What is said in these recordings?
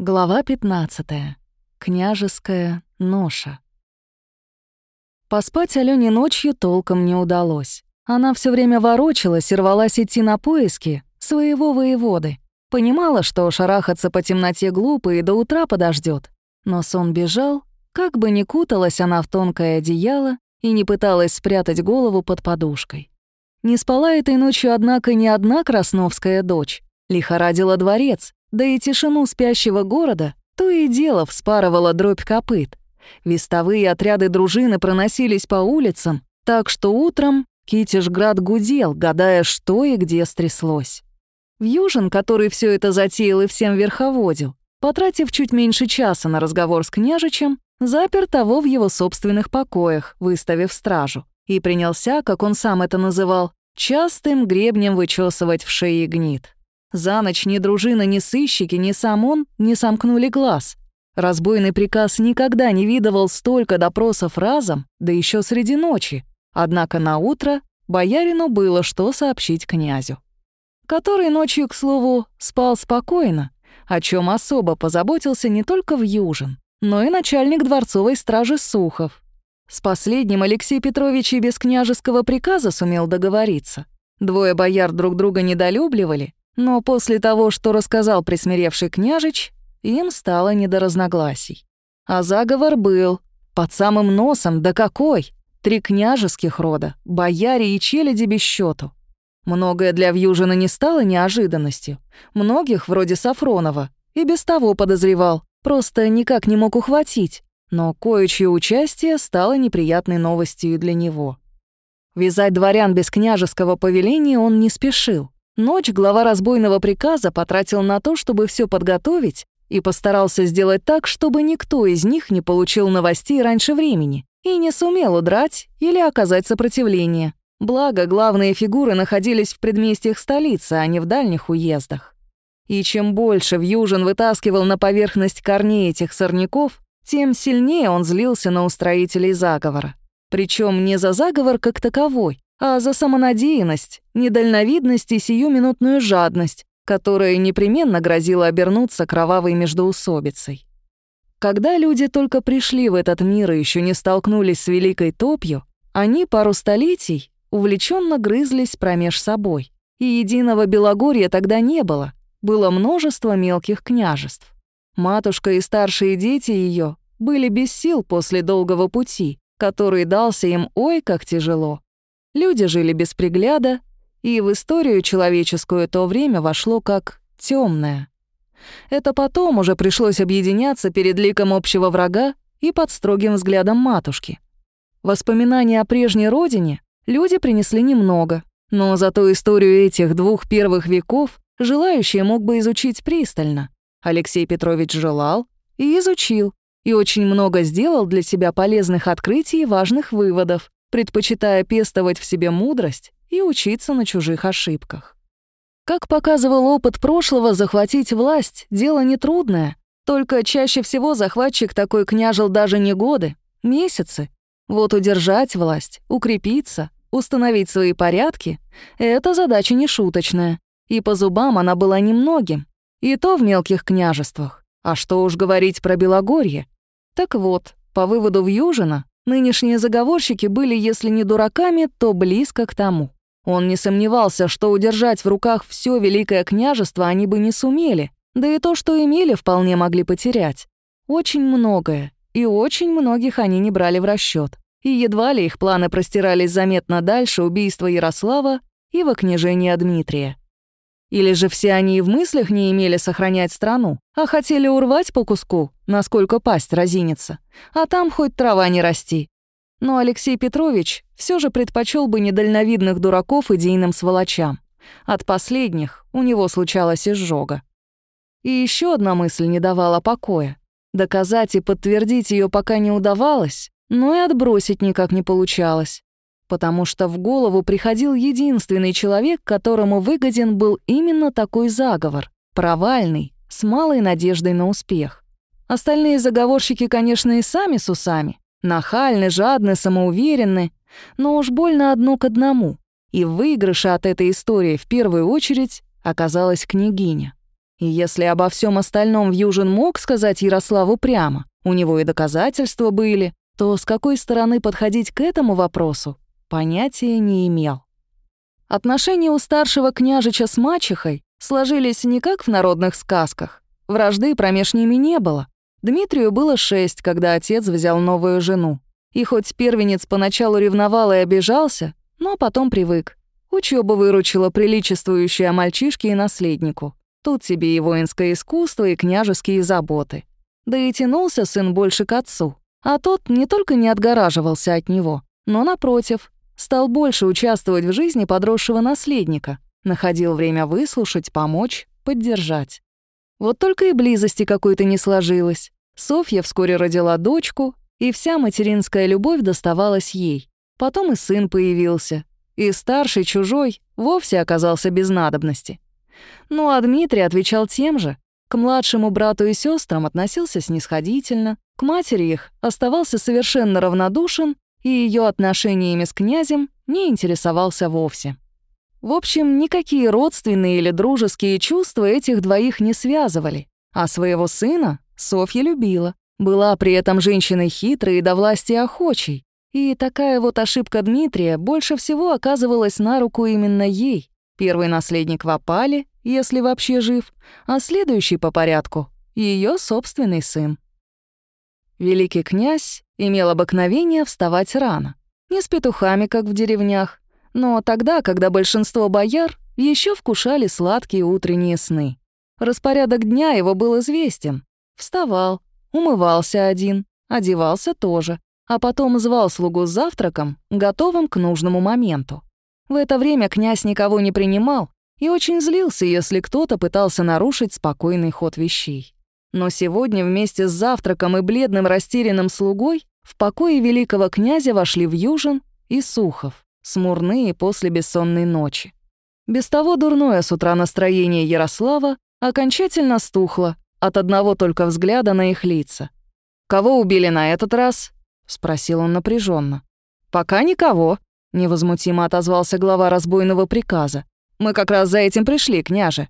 Глава 15. Княжеская ноша. Поспать Алёне ночью толком не удалось. Она все время ворочалась и рвалась идти на поиски своего воеводы. Понимала, что шарахаться по темноте глупо и до утра подождет. Но сон бежал, как бы ни куталась она в тонкое одеяло и не пыталась спрятать голову под подушкой. Не спала этой ночью, однако, ни одна красновская дочь. Лихорадила дворец, да и тишину спящего города то и дело вспарывала дробь копыт. Вестовые отряды дружины проносились по улицам, так что утром Китежград гудел, гадая, что и где стряслось. Вьюжин, который все это затеял и всем верховодил, потратив чуть меньше часа на разговор с княжичем, запер того в его собственных покоях, выставив стражу, и принялся, как он сам это называл, частым гребнем вычесывать в шее гнит. За ночь ни дружина, ни сыщики, ни сам он не сомкнули глаз. Разбойный приказ никогда не видывал столько допросов разом, да еще среди ночи. Однако на утро боярину было что сообщить князю. Который ночью, к слову, спал спокойно, о чем особо позаботился не только в Южин, но и начальник дворцовой стражи Сухов. С последним Алексей Петрович и без княжеского приказа сумел договориться. Двое бояр друг друга недолюбливали, но после того, что рассказал присмиревший княжич, им стало не до разногласий. А заговор был. Под самым носом, да какой! Три княжеских рода, бояре и челяди без счету. Многое для Вьюжина не стало неожиданностью. Многих, вроде Сафронова, и без того подозревал, просто никак не мог ухватить. Но кое-чье участие стало неприятной новостью для него. Вязать дворян без княжеского повеления он не спешил. Ночь глава разбойного приказа потратил на то, чтобы все подготовить, и постарался сделать так, чтобы никто из них не получил новостей раньше времени и не сумел удрать или оказать сопротивление. Благо, главные фигуры находились в предместьях столицы, а не в дальних уездах. И чем больше Вьюжин вытаскивал на поверхность корней этих сорняков, тем сильнее он злился на устроителей заговора. Причем не за заговор как таковой, а за самонадеянность, недальновидность и сиюминутную жадность, которая непременно грозила обернуться кровавой междоусобицей. Когда люди только пришли в этот мир и еще не столкнулись с великой топью, они пару столетий увлеченно грызлись промеж собой. И единого Белогорья тогда не было, было множество мелких княжеств. Матушка и старшие дети ее были без сил после долгого пути, который дался им ой как тяжело. Люди жили без пригляда, и в историю человеческую то время вошло как темное. Это потом уже пришлось объединяться перед ликом общего врага и под строгим взглядом матушки. Воспоминания о прежней родине люди принесли немного, но зато историю этих двух первых веков желающий мог бы изучить пристально. Алексей Петрович желал и изучил, и очень много сделал для себя полезных открытий и важных выводов, предпочитая пестовать в себе мудрость и учиться на чужих ошибках. Как показывал опыт прошлого, захватить власть — дело нетрудное, только чаще всего захватчик такой княжил даже не годы, месяцы. Вот удержать власть, укрепиться, установить свои порядки — это задача нешуточная, и по зубам она была немногим, и то в мелких княжествах. А что уж говорить про Белогорье? Так вот, по выводу Вьюжина, Нынешние заговорщики были, если не дураками, то близко к тому. Он не сомневался, что удержать в руках все Великое княжество они бы не сумели, да и то, что имели, вполне могли потерять. Очень многое, и очень многих они не брали в расчет. И едва ли их планы простирались заметно дальше убийства Ярослава и вокнижения Дмитрия. Или же все они и в мыслях не имели сохранять страну, а хотели урвать по куску, насколько пасть разинется, а там хоть трава не расти. Но Алексей Петрович все же предпочел бы недальновидных дураков идейным сволочам. От последних у него случалась изжога. И еще одна мысль не давала покоя. Доказать и подтвердить ее пока не удавалось, но и отбросить никак не получалось потому что в голову приходил единственный человек, которому выгоден был именно такой заговор, провальный, с малой надеждой на успех. Остальные заговорщики, конечно, и сами с усами, нахальны, жадны, самоуверенны, но уж больно одно к одному. И в выигрыше от этой истории в первую очередь оказалась княгиня. И если обо всем остальном Вьюжин мог сказать Ярославу прямо, у него и доказательства были, то с какой стороны подходить к этому вопросу, понятия не имел. Отношения у старшего княжича с мачехой сложились не как в народных сказках. Вражды промеж ними не было. Дмитрию было шесть, когда отец взял новую жену. И хоть первенец поначалу ревновал и обижался, но потом привык. Учёба выручила приличествующая мальчишке и наследнику. Тут тебе и воинское искусство, и княжеские заботы. Да и тянулся сын больше к отцу. А тот не только не отгораживался от него, но, напротив, стал больше участвовать в жизни подросшего наследника, находил время выслушать, помочь, поддержать. Вот только и близости какой-то не сложилось. Софья вскоре родила дочку, и вся материнская любовь доставалась ей. Потом и сын появился, и старший, чужой, вовсе оказался без надобности. Ну а Дмитрий отвечал тем же. К младшему брату и сестрам относился снисходительно, к матери их оставался совершенно равнодушен и ее отношениями с князем не интересовался вовсе. В общем, никакие родственные или дружеские чувства этих двоих не связывали, а своего сына Софья любила, была при этом женщиной хитрой и до власти охочей. И такая вот ошибка Дмитрия больше всего оказывалась на руку именно ей. Первый наследник в опале, если вообще жив, а следующий по порядку — ее собственный сын. Великий князь имел обыкновение вставать рано. Не с петухами, как в деревнях, но тогда, когда большинство бояр еще вкушали сладкие утренние сны. Распорядок дня его был известен. Вставал, умывался один, одевался тоже, а потом звал слугу с завтраком, готовым к нужному моменту. В это время князь никого не принимал и очень злился, если кто-то пытался нарушить спокойный ход вещей. Но сегодня вместе с завтраком и бледным растерянным слугой в покое великого князя вошли Южин и Сухов, смурные после бессонной ночи. Без того дурное с утра настроение Ярослава окончательно стухло от одного только взгляда на их лица. «Кого убили на этот раз?» — спросил он напряженно. «Пока никого», — невозмутимо отозвался глава разбойного приказа. «Мы как раз за этим пришли, княже».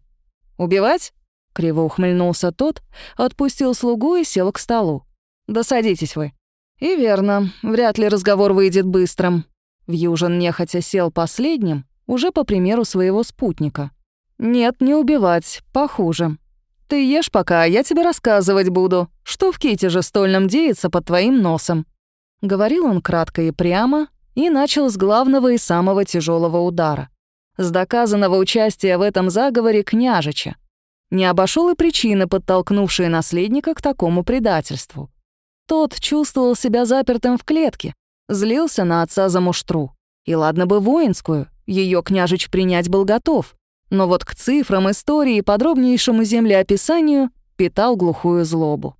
«Убивать?» — криво ухмыльнулся тот, отпустил слугу и сел к столу. «Да садитесь вы». «И верно, вряд ли разговор выйдет быстрым». Вьюжин нехотя сел последним, уже по примеру своего спутника. «Нет, не убивать, похуже. Ты ешь пока, а я тебе рассказывать буду, что в ките стольном деется под твоим носом». Говорил он кратко и прямо, и начал с главного и самого тяжелого удара. С доказанного участия в этом заговоре княжича. Не обошел и причины, подтолкнувшие наследника к такому предательству. Тот чувствовал себя запертым в клетке, злился на отца за муштру. И ладно бы воинскую, ее княжич принять был готов. Но вот к цифрам истории и подробнейшему землеописанию питал глухую злобу.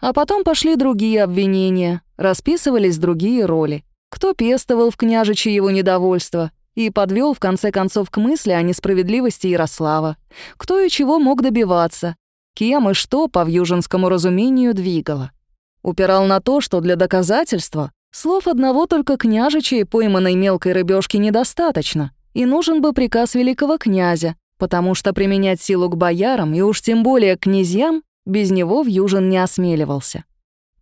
А потом пошли другие обвинения, расписывались другие роли кто пестовал в княжиче его недовольство и подвел в конце концов к мысли о несправедливости Ярослава, кто и чего мог добиваться, кем и что по вьюжинскому разумению двигало. Упирал на то, что для доказательства слов одного только княжича и пойманной мелкой рыбешки недостаточно, и нужен бы приказ великого князя, потому что применять силу к боярам и уж тем более к князьям без него Вьюжин не осмеливался.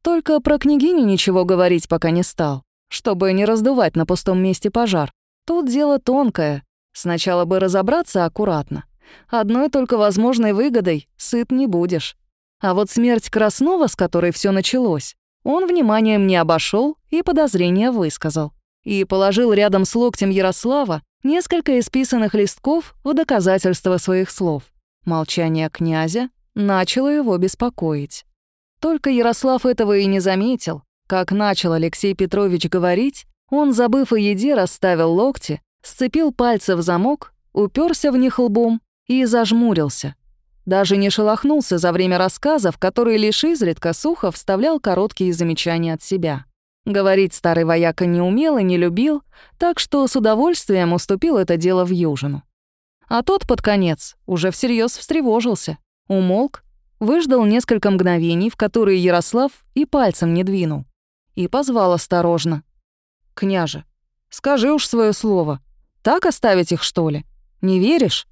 Только про княгиню ничего говорить пока не стал чтобы не раздувать на пустом месте пожар. Тут дело тонкое. Сначала бы разобраться аккуратно. Одной только возможной выгодой сыт не будешь. А вот смерть Краснова, с которой все началось, он вниманием не обошел и подозрения высказал. И положил рядом с локтем Ярослава несколько исписанных листков в доказательство своих слов. Молчание князя начало его беспокоить. Только Ярослав этого и не заметил, как начал Алексей Петрович говорить, он, забыв о еде, расставил локти, сцепил пальцы в замок, уперся в них лбом и зажмурился. Даже не шелохнулся за время рассказа, в который лишь изредка сухо вставлял короткие замечания от себя. Говорить старый вояка не умел и не любил, так что с удовольствием уступил это дело в Южину. А тот под конец уже всерьез встревожился, умолк, выждал несколько мгновений, в которые Ярослав и пальцем не двинул и позвал осторожно. «Княже, скажи уж свое слово. Так оставить их, что ли? Не веришь?»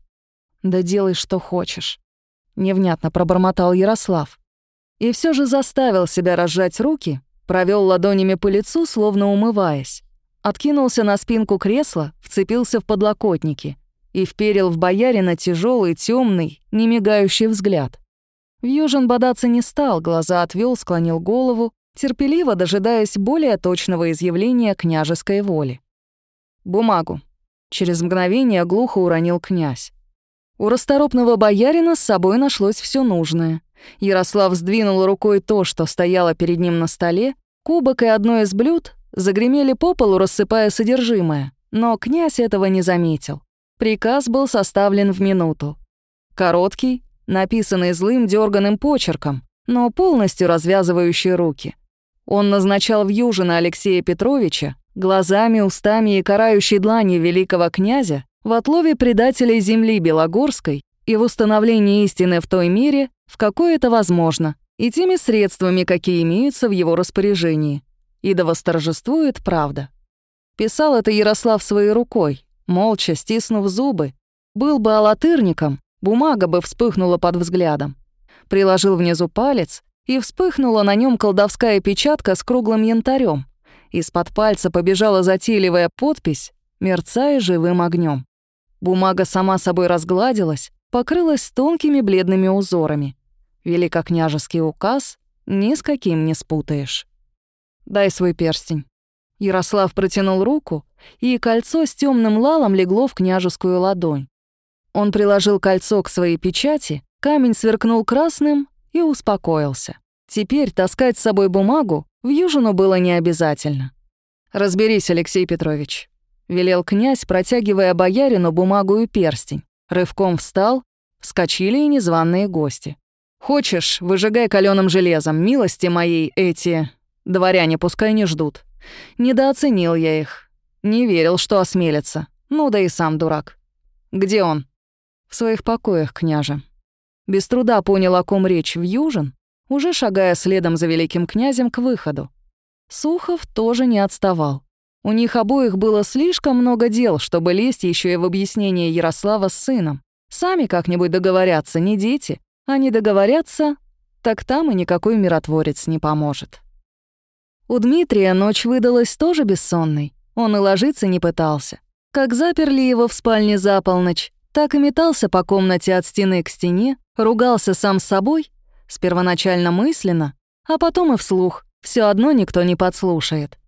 «Да делай, что хочешь». — невнятно пробормотал Ярослав. И все же заставил себя разжать руки, провел ладонями по лицу, словно умываясь. Откинулся на спинку кресла, вцепился в подлокотники и вперил в боярина тяжелый, темный, немигающий взгляд. Вьюжин бодаться не стал, глаза отвел, склонил голову, терпеливо дожидаясь более точного изъявления княжеской воли. «Бумагу», — через мгновение глухо уронил князь. У расторопного боярина с собой нашлось все нужное. Ярослав сдвинул рукой то, что стояло перед ним на столе, кубок и одно из блюд загремели по полу, рассыпая содержимое, но князь этого не заметил. Приказ был составлен в минуту. Короткий, написанный злым дерганым почерком, но полностью развязывающий руки. Он назначал в Южина Алексея Петровича глазами, устами и карающей длани великого князя в отлове предателей земли Белогорской и в установлении истины в той мере, в какой это возможно, и теми средствами, какие имеются в его распоряжении. И да восторжествует правда. Писал это Ярослав своей рукой, молча стиснув зубы. Был бы алатырником, бумага бы вспыхнула под взглядом. Приложил внизу палец, и вспыхнула на нем колдовская печатка с круглым янтарем. Из-под пальца побежала затейливая подпись, мерцая живым огнем. Бумага сама собой разгладилась, покрылась тонкими бледными узорами. Великокняжеский указ ни с каким не спутаешь. «Дай свой перстень». Ярослав протянул руку, и кольцо с темным лалом легло в княжескую ладонь. Он приложил кольцо к своей печати, камень сверкнул красным и успокоился. Теперь таскать с собой бумагу в Южину было не обязательно. «Разберись, Алексей Петрович», — велел князь, протягивая боярину бумагу и перстень. Рывком встал, вскочили и незваные гости. «Хочешь, выжигай каленым железом, милости моей эти... Дворяне пускай не ждут. Недооценил я их. Не верил, что осмелятся. Ну да и сам дурак. Где он?» «В своих покоях, княже». Без труда понял, о ком речь в Южин, уже шагая следом за великим князем к выходу. Сухов тоже не отставал. У них обоих было слишком много дел, чтобы лезть еще и в объяснение Ярослава с сыном. Сами как-нибудь договорятся, не дети. А не договорятся, так там и никакой миротворец не поможет. У Дмитрия ночь выдалась тоже бессонной. Он и ложиться не пытался. Как заперли его в спальне за полночь, так и метался по комнате от стены к стене, ругался сам с собой, с первоначально мысленно, а потом и вслух, все одно никто не подслушает.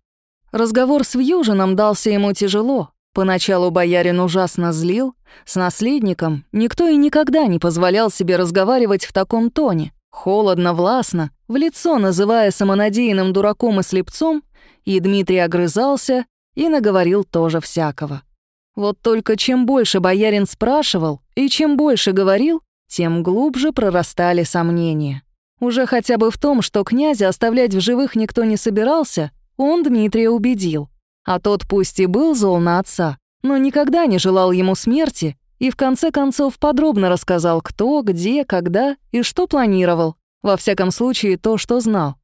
Разговор с Вьюжином дался ему тяжело. Поначалу боярин ужасно злил, с наследником никто и никогда не позволял себе разговаривать в таком тоне, холодно, властно, в лицо называя самонадеянным дураком и слепцом, и Дмитрий огрызался и наговорил тоже всякого. Вот только чем больше боярин спрашивал и чем больше говорил, тем глубже прорастали сомнения. Уже хотя бы в том, что князя оставлять в живых никто не собирался, он Дмитрия убедил. А тот пусть и был зол на отца, но никогда не желал ему смерти и в конце концов подробно рассказал, кто, где, когда и что планировал, во всяком случае то, что знал.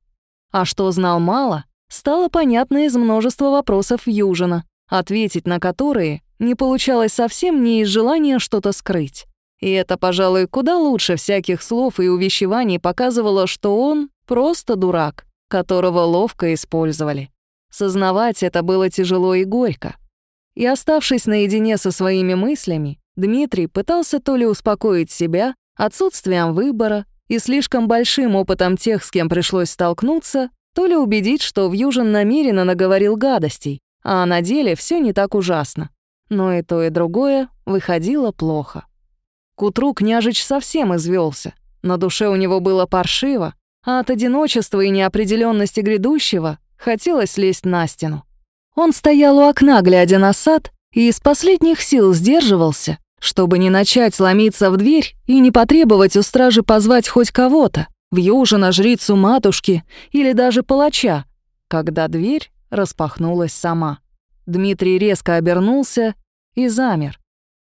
А что знал мало, стало понятно из множества вопросов Южина, ответить на которые не получалось совсем не из желания что-то скрыть. И это, пожалуй, куда лучше всяких слов и увещеваний показывало, что он просто дурак, которого ловко использовали. Сознавать это было тяжело и горько. И оставшись наедине со своими мыслями, Дмитрий пытался то ли успокоить себя отсутствием выбора и слишком большим опытом тех, с кем пришлось столкнуться, то ли убедить, что Вьюжин намеренно наговорил гадостей, а на деле все не так ужасно но и то, и другое выходило плохо. К утру княжич совсем извелся. На душе у него было паршиво, а от одиночества и неопределенности грядущего хотелось лезть на стену. Он стоял у окна, глядя на сад, и из последних сил сдерживался, чтобы не начать ломиться в дверь и не потребовать у стражи позвать хоть кого-то, вьюжина, жрицу матушки или даже палача, когда дверь распахнулась сама. Дмитрий резко обернулся и замер.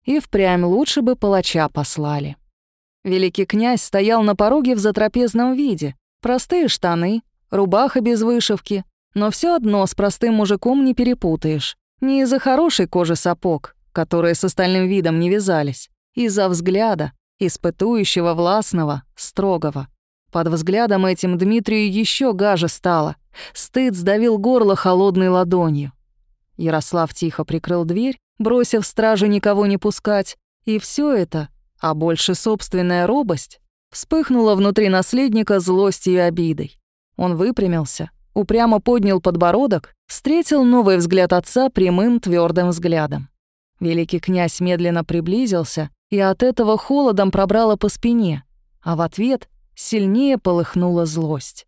И впрямь лучше бы палача послали. Великий князь стоял на пороге в затрапезном виде. Простые штаны, рубаха без вышивки. Но все одно с простым мужиком не перепутаешь. Не из-за хорошей кожи сапог, которые с остальным видом не вязались. Из-за взгляда. испытующего, властного, строгого. Под взглядом этим Дмитрию еще гаже стало. Стыд сдавил горло холодной ладонью. Ярослав тихо прикрыл дверь, бросив стражу никого не пускать, и все это, а больше собственная робость, вспыхнула внутри наследника злостью и обидой. Он выпрямился, упрямо поднял подбородок, встретил новый взгляд отца прямым твердым взглядом. Великий князь медленно приблизился, и от этого холодом пробрало по спине, а в ответ сильнее полыхнула злость.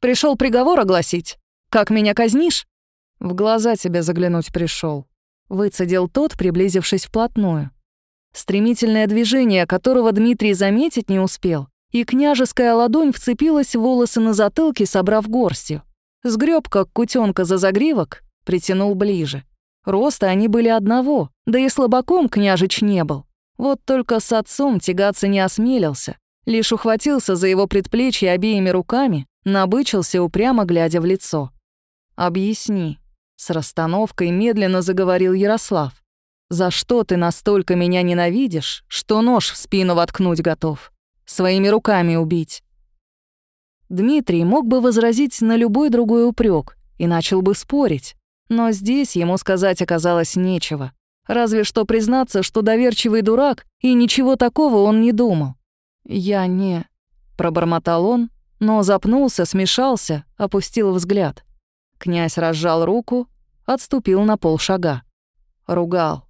Пришел приговор огласить? Как меня казнишь?» «В глаза тебе заглянуть пришел. выцедил тот, приблизившись вплотную. Стремительное движение, которого Дмитрий заметить не успел, и княжеская ладонь вцепилась в волосы на затылке, собрав горстью. Сгреб, как кутенка за загривок, притянул ближе. Роста они были одного, да и слабаком княжич не был. Вот только с отцом тягаться не осмелился, лишь ухватился за его предплечье обеими руками, набычился, упрямо глядя в лицо. «Объясни», — с расстановкой медленно заговорил Ярослав. «За что ты настолько меня ненавидишь, что нож в спину воткнуть готов? Своими руками убить?» Дмитрий мог бы возразить на любой другой упрек и начал бы спорить, но здесь ему сказать оказалось нечего. Разве что признаться, что доверчивый дурак, и ничего такого он не думал. «Я не...» — пробормотал он, но запнулся, смешался, опустил взгляд. Князь разжал руку, отступил на полшага. Ругал.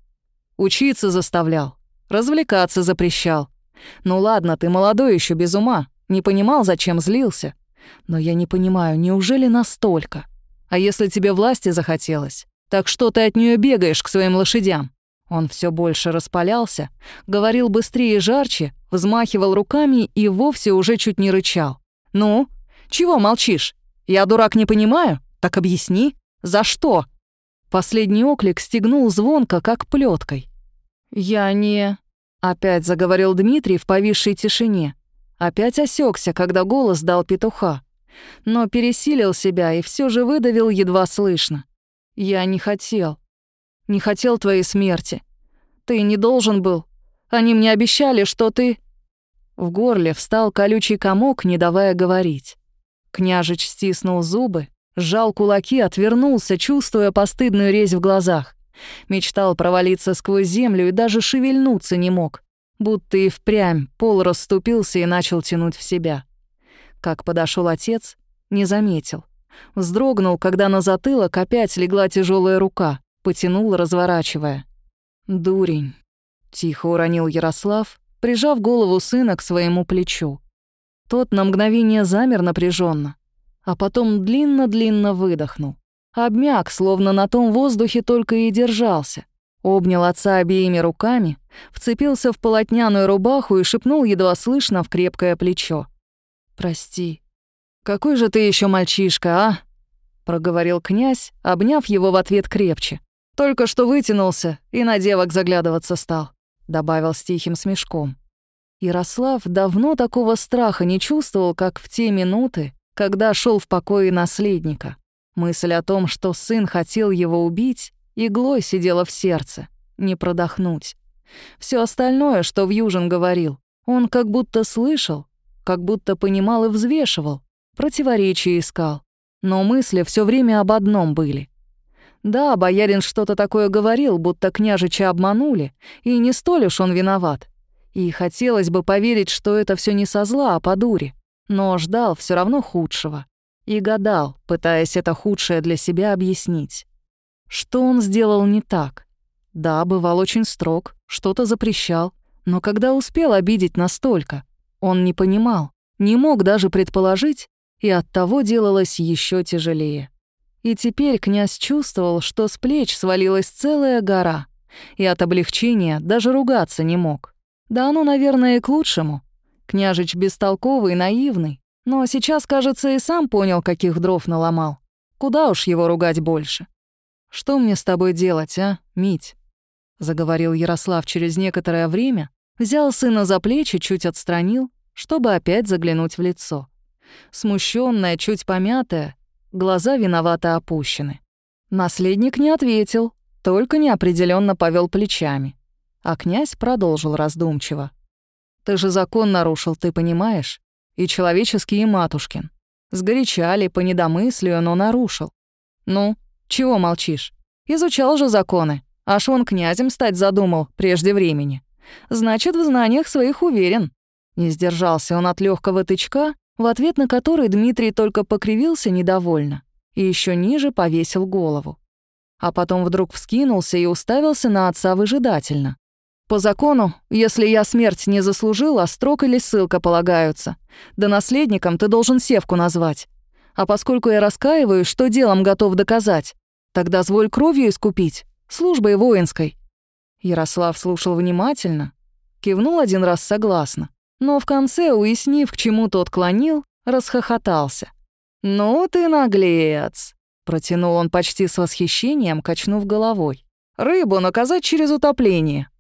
Учиться заставлял, развлекаться запрещал. Ну ладно, ты молодой еще без ума, не понимал, зачем злился. Но я не понимаю, неужели настолько? А если тебе власти захотелось, так что ты от нее бегаешь к своим лошадям? Он все больше распалялся, говорил быстрее и жарче, взмахивал руками и вовсе уже чуть не рычал. «Ну, чего молчишь? Я, дурак, не понимаю? Так объясни, за что?» Последний оклик стегнул звонко, как плеткой. «Я не...» — опять заговорил Дмитрий в повисшей тишине. Опять осекся, когда голос дал петуха. Но пересилил себя и все же выдавил едва слышно. «Я не хотел. Не хотел твоей смерти. Ты не должен был. Они мне обещали, что ты...» В горле встал колючий комок, не давая говорить. Княжич стиснул зубы, сжал кулаки, отвернулся, чувствуя постыдную резь в глазах. Мечтал провалиться сквозь землю и даже шевельнуться не мог, будто и впрямь пол расступился и начал тянуть в себя. Как подошел отец, не заметил. Вздрогнул, когда на затылок опять легла тяжелая рука, потянул, разворачивая. «Дурень», — тихо уронил Ярослав, прижав голову сына к своему плечу. Тот на мгновение замер напряженно, а потом длинно-длинно выдохнул. Обмяк, словно на том воздухе только и держался. Обнял отца обеими руками, вцепился в полотняную рубаху и шепнул едва слышно в крепкое плечо. «Прости. Какой же ты еще мальчишка, а?» проговорил князь, обняв его в ответ крепче. Только что вытянулся и на девок заглядываться стал добавил с тихим смешком. Ярослав давно такого страха не чувствовал, как в те минуты, когда шел в покое наследника. Мысль о том, что сын хотел его убить, иглой сидела в сердце, не продохнуть. Все остальное, что Вьюжин говорил, он как будто слышал, как будто понимал и взвешивал, противоречия искал. Но мысли все время об одном были. Да, боярин что-то такое говорил, будто княжича обманули, и не столь уж он виноват. И хотелось бы поверить, что это все не со зла, а по дуре. Но ждал все равно худшего. И гадал, пытаясь это худшее для себя объяснить. Что он сделал не так? Да, бывал очень строг, что-то запрещал, но когда успел обидеть настолько, он не понимал, не мог даже предположить, и оттого делалось еще тяжелее. И теперь князь чувствовал, что с плеч свалилась целая гора, и от облегчения даже ругаться не мог. Да оно, наверное, и к лучшему. Княжич бестолковый, наивный, но сейчас, кажется, и сам понял, каких дров наломал. Куда уж его ругать больше. «Что мне с тобой делать, а, Мить?» — заговорил Ярослав через некоторое время, взял сына за плечи, чуть отстранил, чтобы опять заглянуть в лицо. Смущенная, чуть помятая, глаза виновато опущены. Наследник не ответил, только неопределенно повел плечами. А князь продолжил раздумчиво. Ты же закон нарушил, ты понимаешь? И человеческий, и матушкин. Сгорячали по недомыслию, но нарушил. Ну, чего молчишь? Изучал же законы. Аж он князем стать задумал прежде времени. Значит, в знаниях своих уверен. Не сдержался он от легкого тычка, в ответ на который Дмитрий только покривился недовольно и еще ниже повесил голову. А потом вдруг вскинулся и уставился на отца выжидательно. «По закону, если я смерть не заслужил, а строк или ссылка полагаются. Да наследником ты должен севку назвать. А поскольку я раскаиваюсь, что делом готов доказать, тогда зволь кровью искупить, службой воинской». Ярослав слушал внимательно, кивнул один раз согласно, но в конце, уяснив, к чему тот клонил, расхохотался. «Ну ты наглец!» — протянул он почти с восхищением, качнув головой. «Рыбу наказать через утопление.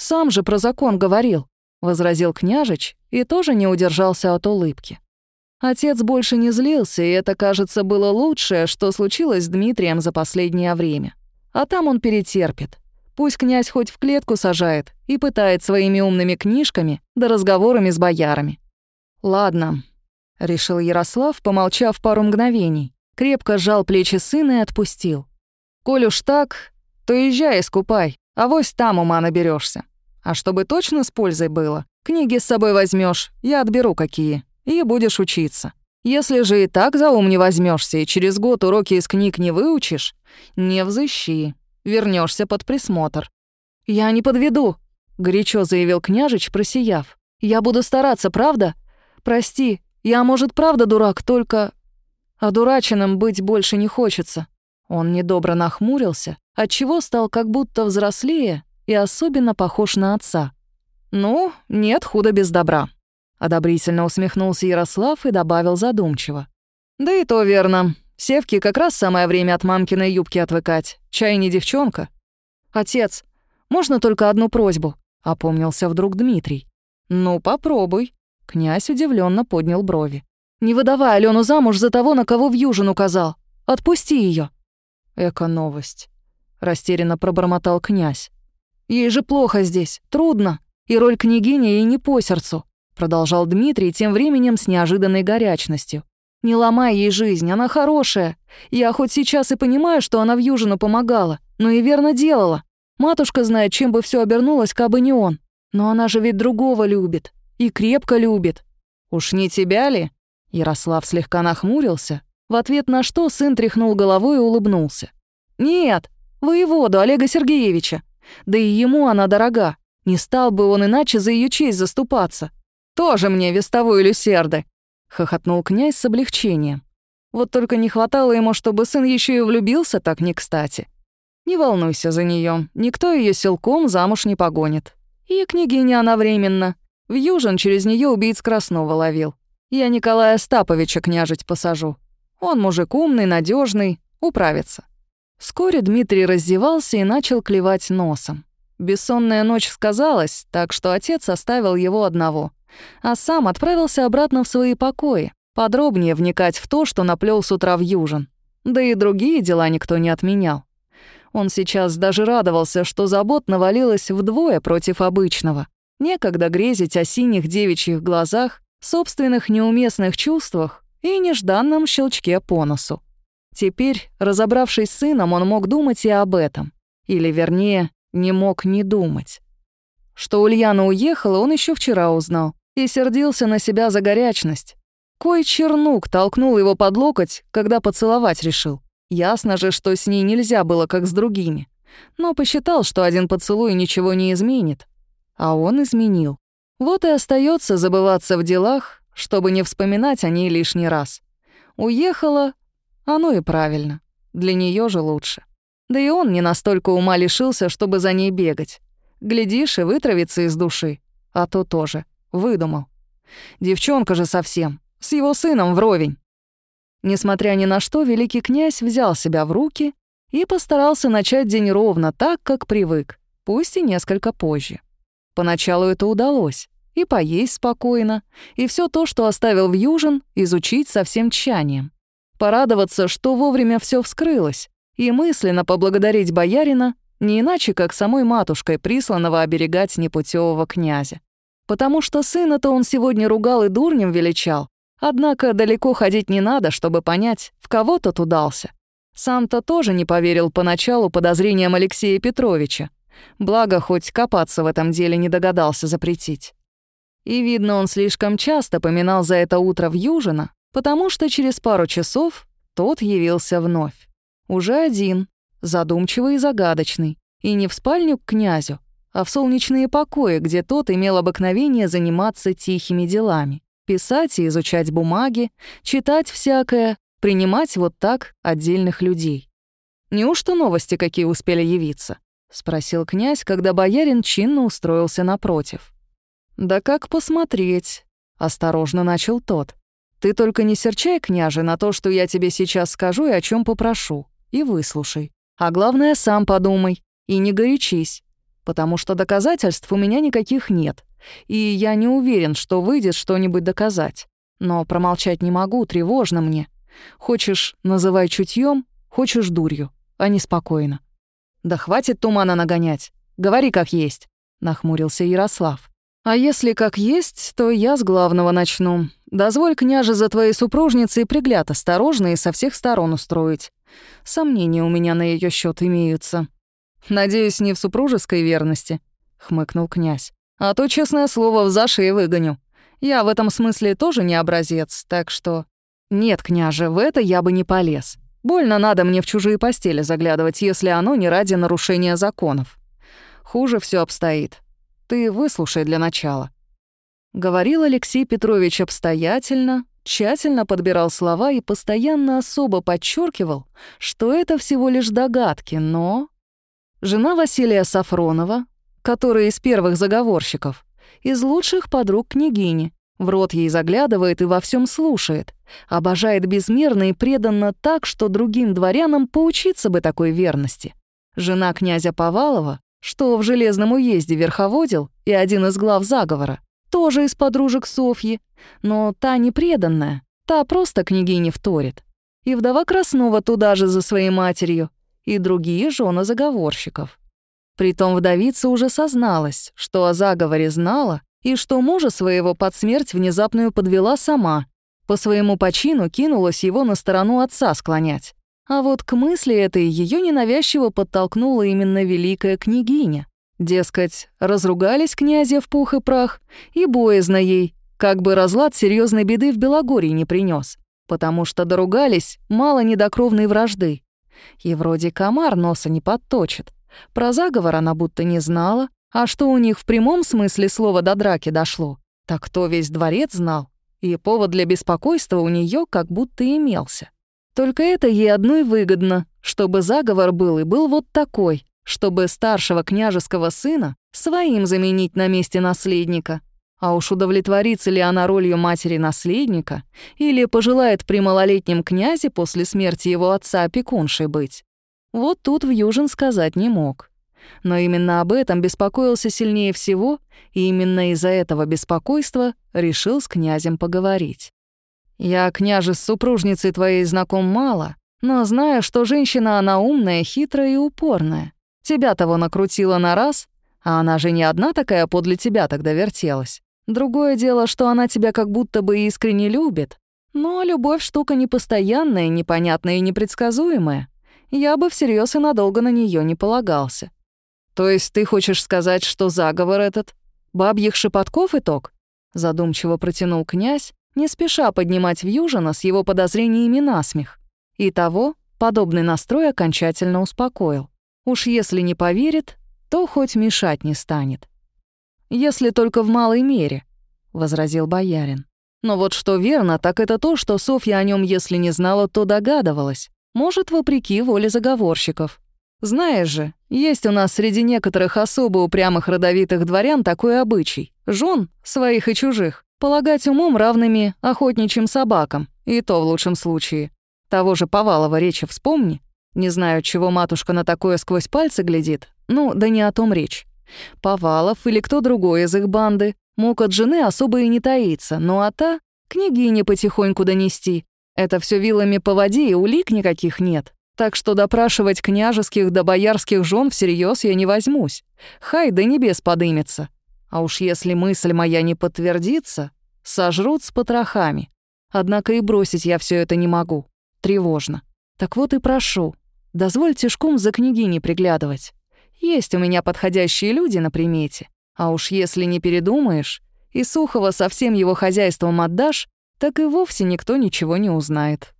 «Сам же про закон говорил», — возразил княжич и тоже не удержался от улыбки. Отец больше не злился, и это, кажется, было лучшее, что случилось с Дмитрием за последнее время. А там он перетерпит. Пусть князь хоть в клетку сажает и пытает своими умными книжками да разговорами с боярами. «Ладно», — решил Ярослав, помолчав пару мгновений, крепко сжал плечи сына и отпустил. «Коль уж так, то езжай искупай, а вось там ума наберешься. А чтобы точно с пользой было, книги с собой возьмешь, я отберу какие, и будешь учиться. Если же и так за ум не возьмешься и через год уроки из книг не выучишь, не взыщи, вернешься под присмотр. «Я не подведу», — горячо заявил княжич, просияв. «Я буду стараться, правда? Прости, я, может, правда дурак, только... Одураченным быть больше не хочется». Он недобро нахмурился, отчего стал как будто взрослее и особенно похож на отца. «Ну, нет худа без добра», — одобрительно усмехнулся Ярослав и добавил задумчиво. «Да и то верно. Севке как раз самое время от мамкиной юбки отвыкать. Чай не девчонка». «Отец, можно только одну просьбу?» — опомнился вдруг Дмитрий. «Ну, попробуй». Князь удивленно поднял брови. «Не выдавай Алену замуж за того, на кого в Южин указал. Отпусти ее. «Эко-новость», — растерянно пробормотал князь. «Ей же плохо здесь, трудно, и роль княгини ей не по сердцу», — продолжал Дмитрий тем временем с неожиданной горячностью. «Не ломай ей жизнь, она хорошая. Я хоть сейчас и понимаю, что она в Южину помогала, но и верно делала. Матушка знает, чем бы все обернулось, кабы не он. Но она же ведь другого любит. И крепко любит. Уж не тебя ли?» Ярослав слегка нахмурился, в ответ на что сын тряхнул головой и улыбнулся. «Нет, воеводу Олега Сергеевича. Да и ему она дорога. Не стал бы он иначе за ее честь заступаться. Тоже мне вестовой люсерды!» — хохотнул князь с облегчением. Вот только не хватало ему, чтобы сын еще и влюбился так не кстати. Не волнуйся за нее, никто ее силком замуж не погонит. И княгиня она временно. В Южин через нее убийц Краснова ловил. Я Николая Остаповича княжить посажу. Он мужик умный, надежный, управится. Вскоре Дмитрий раздевался и начал клевать носом. Бессонная ночь сказалась, так что отец оставил его одного, а сам отправился обратно в свои покои, подробнее вникать в то, что наплел с утра в Южин. Да и другие дела никто не отменял. Он сейчас даже радовался, что забот навалилось вдвое против обычного. Некогда грезить о синих девичьих глазах, собственных неуместных чувствах и нежданном щелчке по носу. Теперь, разобравшись с сыном, он мог думать и об этом. Или, вернее, не мог не думать. Что Ульяна уехала, он еще вчера узнал и сердился на себя за горячность. Кой чернук толкнул его под локоть, когда поцеловать решил. Ясно же, что с ней нельзя было, как с другими. Но посчитал, что один поцелуй ничего не изменит. А он изменил. Вот и остается забываться в делах, чтобы не вспоминать о ней лишний раз. Уехала, оно и правильно. Для нее же лучше. Да и он не настолько ума лишился, чтобы за ней бегать. Глядишь, и вытравится из души. А то тоже. Выдумал. Девчонка же совсем. С его сыном вровень. Несмотря ни на что, великий князь взял себя в руки и постарался начать день ровно так, как привык, пусть и несколько позже. Поначалу это удалось и поесть спокойно, и все то, что оставил в Южин, изучить со всем тщанием. Порадоваться, что вовремя все вскрылось, и мысленно поблагодарить боярина, не иначе, как самой матушкой, присланного оберегать непутевого князя. потому что сына-то он сегодня ругал и дурнем величал. Однако далеко ходить не надо, чтобы понять, в кого тот удался. Сам-то тоже не поверил поначалу подозрениям Алексея Петровича. Благо, хоть копаться в этом деле не догадался запретить. И, видно, он слишком часто поминал за это утро в Южино, потому что через пару часов тот явился вновь. Уже один, задумчивый и загадочный, и не в спальню к князю, а в солнечные покои, где тот имел обыкновение заниматься тихими делами, писать и изучать бумаги, читать всякое, принимать вот так отдельных людей. «Неужто новости какие успели явиться?» — спросил князь, когда боярин чинно устроился напротив. «Да как посмотреть?» — осторожно начал тот. «Ты только не серчай, княже, на то, что я тебе сейчас скажу и о чем попрошу, и выслушай. А главное, сам подумай и не горячись, потому что доказательств у меня никаких нет, и я не уверен, что выйдет что-нибудь доказать. Но промолчать не могу, тревожно мне. Хочешь, называй чутьем, хочешь дурью, а не спокойно». «Да хватит тумана нагонять, говори как есть», — нахмурился Ярослав. А если как есть, то я с главного начну. Дозволь, княже, за твоей супружницей пригляд осторожно и со всех сторон устроить. Сомнения у меня на ее счет имеются. Надеюсь, не в супружеской верности, хмыкнул князь. А то, честное слово, в зашей выгоню. Я в этом смысле тоже не образец, так что... Нет, княже, в это я бы не полез. Больно надо мне в чужие постели заглядывать, если оно не ради нарушения законов. Хуже все обстоит. Ты выслушай для начала». Говорил Алексей Петрович обстоятельно, тщательно подбирал слова и постоянно особо подчеркивал, что это всего лишь догадки, но... Жена Василия Сафронова, которая из первых заговорщиков, из лучших подруг княгини, в рот ей заглядывает и во всем слушает, обожает безмерно и преданно так, что другим дворянам поучиться бы такой верности. Жена князя Повалова, что в Железном уезде верховодил и один из глав заговора, тоже из подружек Софьи, но та непреданная, та просто княгине вторит. И вдова Краснова туда же за своей матерью, и другие жены заговорщиков. Притом вдовица уже созналась, что о заговоре знала, и что мужа своего под смерть внезапную подвела сама, по своему почину кинулась его на сторону отца склонять. А вот к мысли этой ее ненавязчиво подтолкнула именно великая княгиня. Дескать, разругались князья в пух и прах, и боязно ей, как бы разлад серьезной беды в Белогорье не принес, потому что доругались мало недокровной вражды. И вроде комар носа не подточит. Про заговор она будто не знала, а что у них в прямом смысле слова до драки дошло, так кто весь дворец знал, и повод для беспокойства у нее как будто имелся. Только это ей одной выгодно, чтобы заговор был и был вот такой, чтобы старшего княжеского сына своим заменить на месте наследника. А уж удовлетворится ли она ролью матери-наследника или пожелает при малолетнем князе после смерти его отца опекуншей быть. Вот тут в Южин сказать не мог. Но именно об этом беспокоился сильнее всего, и именно из-за этого беспокойства решил с князем поговорить. Я, княже, с супружницей твоей знаком мало, но знаю, что женщина она умная, хитрая и упорная. Тебя того накрутила на раз, а она же не одна такая подле тебя тогда вертелась. Другое дело, что она тебя как будто бы искренне любит. Но любовь штука непостоянная, непонятная и непредсказуемая. Я бы всерьез и надолго на нее не полагался. То есть ты хочешь сказать, что заговор этот бабьих шепотков итог? Задумчиво протянул князь, не спеша поднимать Вьюжина с его подозрениями на смех. И того подобный настрой окончательно успокоил. Уж если не поверит, то хоть мешать не станет. «Если только в малой мере», — возразил боярин. «Но вот что верно, так это то, что Софья о нем, если не знала, то догадывалась. Может, вопреки воле заговорщиков. Знаешь же, есть у нас среди некоторых особо упрямых родовитых дворян такой обычай. Жен, своих и чужих, Полагать умом равными охотничьим собакам, и то в лучшем случае. Того же Повалова речи вспомни. Не знаю, чего матушка на такое сквозь пальцы глядит, ну, да не о том речь. Повалов или кто другой из их банды мог от жены особо и не таиться, ну а та — княгине потихоньку донести. Это все вилами по воде и улик никаких нет. Так что допрашивать княжеских да боярских жен всерьез я не возьмусь. Хай до небес подымется. А уж если мысль моя не подтвердится, сожрут с потрохами. Однако и бросить я все это не могу. Тревожно. Так вот и прошу, дозвольте шкум за княгиней приглядывать. Есть у меня подходящие люди на примете. А уж если не передумаешь, и Сухого со всем его хозяйством отдашь, так и вовсе никто ничего не узнает.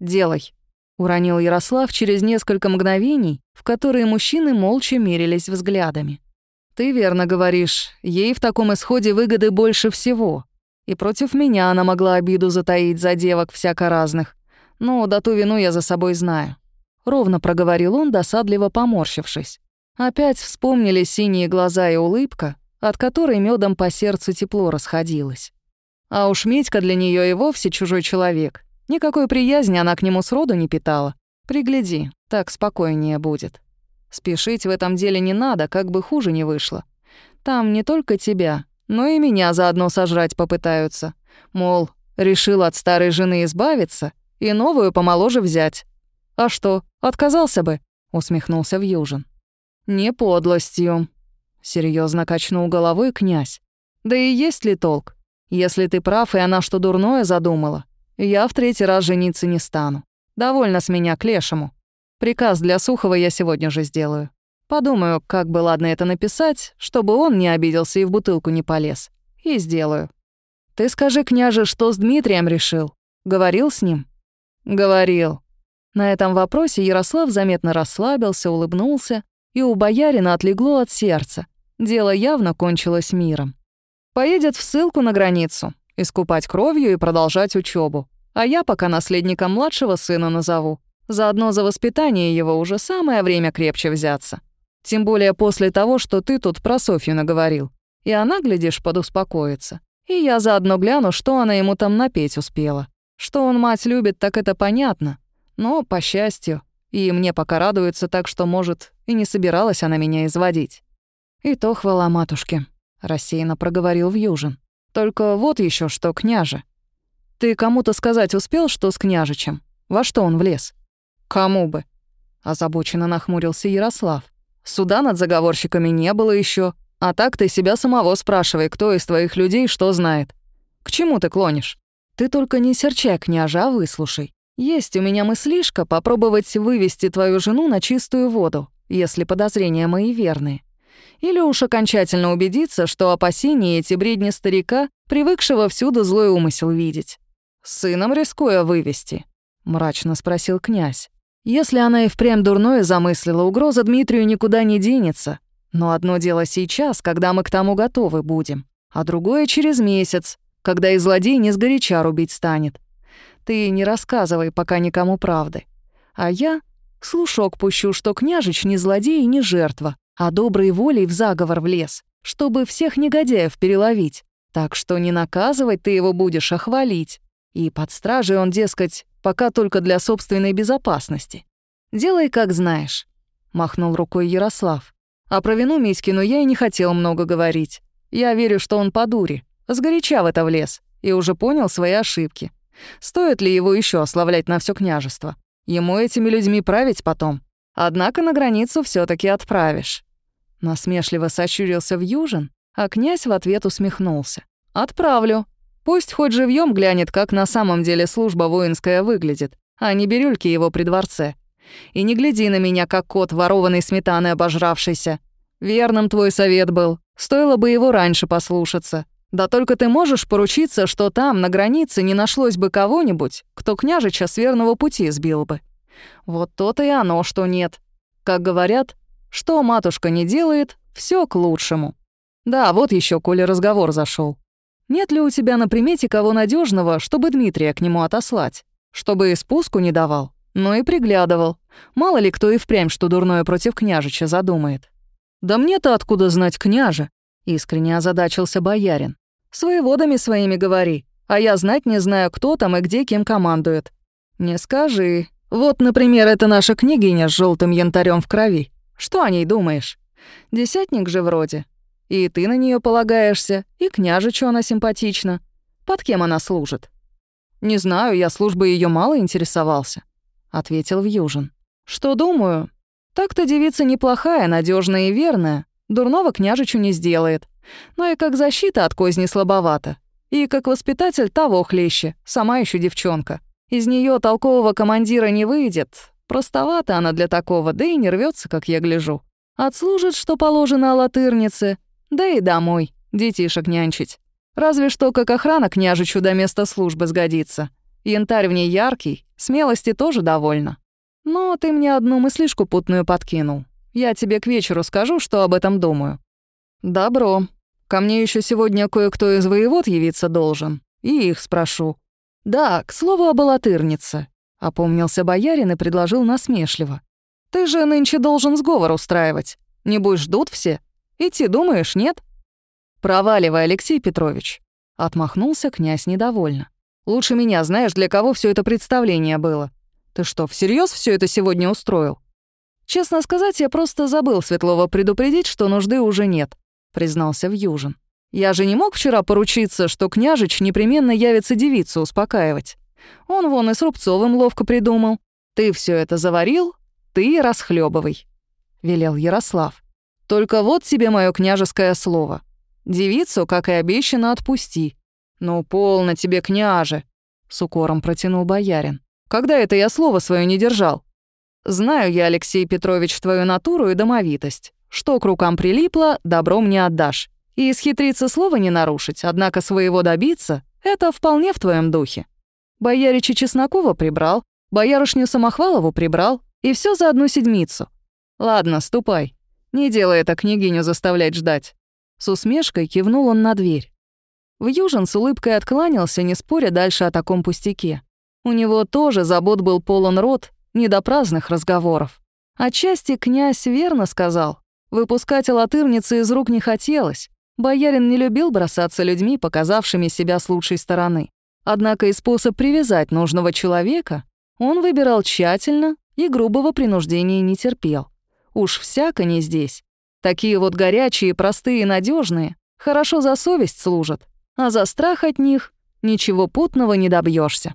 «Делай», — уронил Ярослав через несколько мгновений, в которые мужчины молча мерились взглядами. «Ты верно говоришь, ей в таком исходе выгоды больше всего. И против меня она могла обиду затаить за девок всяко разных. Но да ту вину я за собой знаю». Ровно проговорил он, досадливо поморщившись. Опять вспомнили синие глаза и улыбка, от которой медом по сердцу тепло расходилось. А уж Митька для нее и вовсе чужой человек. Никакой приязни она к нему сроду не питала. Пригляди, так спокойнее будет. Спешить в этом деле не надо, как бы хуже не вышло. Там не только тебя, но и меня заодно сожрать попытаются. Мол, решил от старой жены избавиться и новую помоложе взять. А что, отказался бы? усмехнулся Вьюжин. «Не подлостью», — серьезно качнул головой князь. «Да и есть ли толк? Если ты прав, и она что дурное задумала, я в третий раз жениться не стану. Довольно с меня к лешему. Приказ для Сухова я сегодня же сделаю. Подумаю, как бы ладно это написать, чтобы он не обиделся и в бутылку не полез. И сделаю. Ты скажи, княже, что с Дмитрием решил? Говорил с ним? Говорил. На этом вопросе Ярослав заметно расслабился, улыбнулся и у боярина отлегло от сердца. Дело явно кончилось миром. Поедет в ссылку на границу, искупать кровью и продолжать учебу. А я пока наследника младшего сына назову. Заодно за воспитание его уже самое время крепче взяться. Тем более после того, что ты тут про Софью наговорил. И она, глядишь, подуспокоится. И я заодно гляну, что она ему там напеть успела. Что он мать любит, так это понятно. Но, по счастью, и мне пока радуется так, что, может, и не собиралась она меня изводить. «И то хвала матушке», — рассеянно проговорил Вьюжин. «Только вот еще что, княже. Ты кому-то сказать успел, что с княжичем? Во что он влез?» «Кому бы?» — озабоченно нахмурился Ярослав. «Суда над заговорщиками не было еще, а так ты себя самого спрашивай, кто из твоих людей что знает. К чему ты клонишь? Ты только не серчай, княжа, а выслушай. Есть у меня мыслишка попробовать вывести твою жену на чистую воду, если подозрения мои верны. Или уж окончательно убедиться, что опасения эти бредни старика, привыкшего всюду злой умысел видеть. «Сыном рискуя вывести», — мрачно спросил князь. «Если она и впрямь дурное замыслила, угроза Дмитрию никуда не денется. Но одно дело сейчас, когда мы к тому готовы будем, а другое через месяц, когда и злодей не сгоряча рубить станет. Ты не рассказывай пока никому правды. А я слушок пущу, что княжич не злодей и не жертва, а доброй волей в заговор влез, чтобы всех негодяев переловить. Так что не наказывать ты его будешь, а хвалить. И под стражей он, дескать, пока только для собственной безопасности. Делай, как знаешь», — махнул рукой Ярослав. «А про вину Митькину я и не хотел много говорить. Я верю, что он по дуре, сгоряча в это влез, и уже понял свои ошибки. Стоит ли его еще ославлять на все княжество? Ему этими людьми править потом. Однако на границу все таки отправишь». Насмешливо сочурился в Южин, а князь в ответ усмехнулся. «Отправлю. Пусть хоть живьем глянет, как на самом деле служба воинская выглядит, а не бирюльки его при дворце. И не гляди на меня, как кот, ворованный сметаной обожравшийся. Верным твой совет был. Стоило бы его раньше послушаться. Да только ты можешь поручиться, что там, на границе, не нашлось бы кого-нибудь, кто княжича с верного пути сбил бы. Вот то-то и оно, что нет. Как говорят, что матушка не делает, все к лучшему. Да, вот еще, коли разговор зашел. Нет ли у тебя на примете кого надежного, чтобы Дмитрия к нему отослать? Чтобы и спуску не давал, но и приглядывал. Мало ли кто и впрямь что дурное против княжича задумает. «Да мне-то откуда знать княжа?» — искренне озадачился боярин. С воеводами своими говори, а я знать не знаю, кто там и где кем командует. Не скажи. Вот, например, это наша княгиня с желтым янтарем в крови. Что о ней думаешь? Десятник же вроде. И ты на нее полагаешься, и княжичу она симпатична. Под кем она служит? Не знаю, я службой ее мало интересовался, ответил Вьюжин. Что думаю? Так-то девица неплохая, надежная и верная. Дурного княжичу не сделает. Но и как защита от козни слабовата. И как воспитатель того хлеще, сама еще девчонка. Из нее толкового командира не выйдет. Простовата она для такого, да и не рвется, как я гляжу. Отслужит, что положено латырнице, да и домой, детишек нянчить. Разве что как охрана княжичу до места службы сгодится. Янтарь в ней яркий, смелости тоже довольно. Но ты мне одну мыслишку путную подкинул. Я тебе к вечеру скажу, что об этом думаю. Добро. Ко мне еще сегодня кое-кто из воевод явиться должен. И их спрошу. Да, к слову об алатырнице. Опомнился боярин и предложил насмешливо. Ты же нынче должен сговор устраивать. Небось, ждут все. Идти думаешь, нет? Проваливай, Алексей Петрович. Отмахнулся князь недовольно. Лучше меня знаешь, для кого все это представление было. Ты что, всерьез все это сегодня устроил? Честно сказать, я просто забыл Светлова предупредить, что нужды уже нет, признался Вьюжин. Я же не мог вчера поручиться, что княжич непременно явится девицу успокаивать. Он вон и с Рубцовым ловко придумал. Ты все это заварил, ты расхлебывай, велел Ярослав. Только вот тебе мое княжеское слово. Девицу, как и обещано, отпусти. «Ну, полно тебе, княже!» — с укором протянул боярин. «Когда это я слово свое не держал?» «Знаю я, Алексей Петрович, твою натуру и домовитость. Что к рукам прилипло, добром не отдашь. И исхитриться слова не нарушить, однако своего добиться — это вполне в твоем духе. Боярича Чеснокова прибрал, боярышню Самохвалову прибрал, и все за одну седмицу. Ладно, ступай. Не делай это княгиню заставлять ждать». С усмешкой кивнул он на дверь. Вьюжин с улыбкой откланялся, не споря дальше о таком пустяке. У него тоже забот был полон рот, не до праздных разговоров. Отчасти князь верно сказал. Выпускать латырницы из рук не хотелось. Боярин не любил бросаться людьми, показавшими себя с лучшей стороны. Однако и способ привязать нужного человека он выбирал тщательно и грубого принуждения не терпел. Уж всяко не здесь. Такие вот горячие, простые и надежные, хорошо за совесть служат, а за страх от них ничего путного не добьешься.